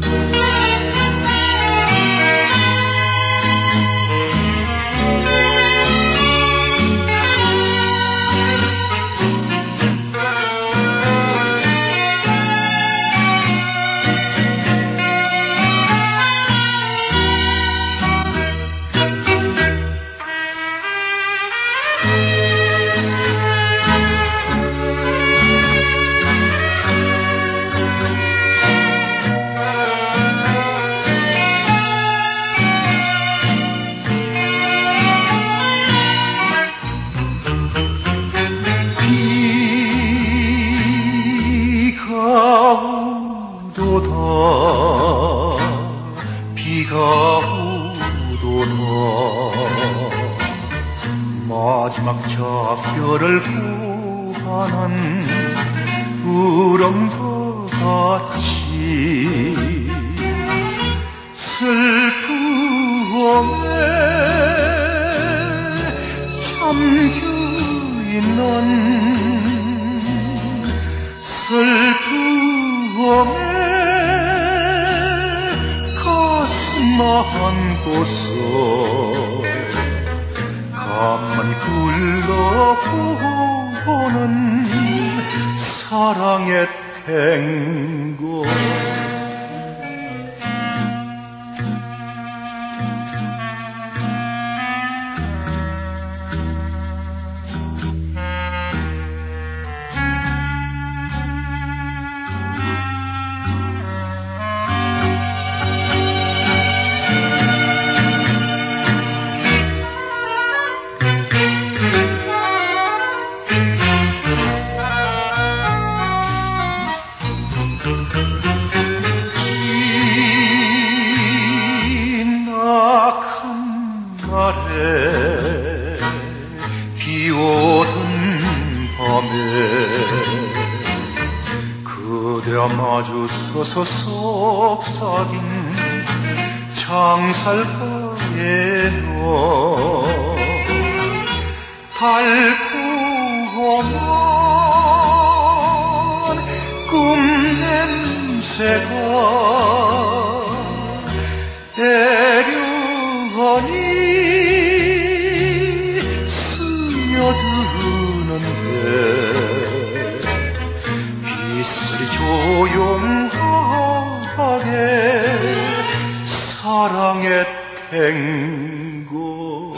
비가 오도다. 비가 오도다 마지막 작별을 고하는 우렁과 같이 슬픔에 잠겨있는 슬픔에 가슴 안고서 가만히 굴러보는 사랑의 탱고 비 오던 밤에 그대와 마주 서서 속삭인 창살바에 너 달콤한 꿈 냄새가 빗소리 조용하게 사랑의 탱고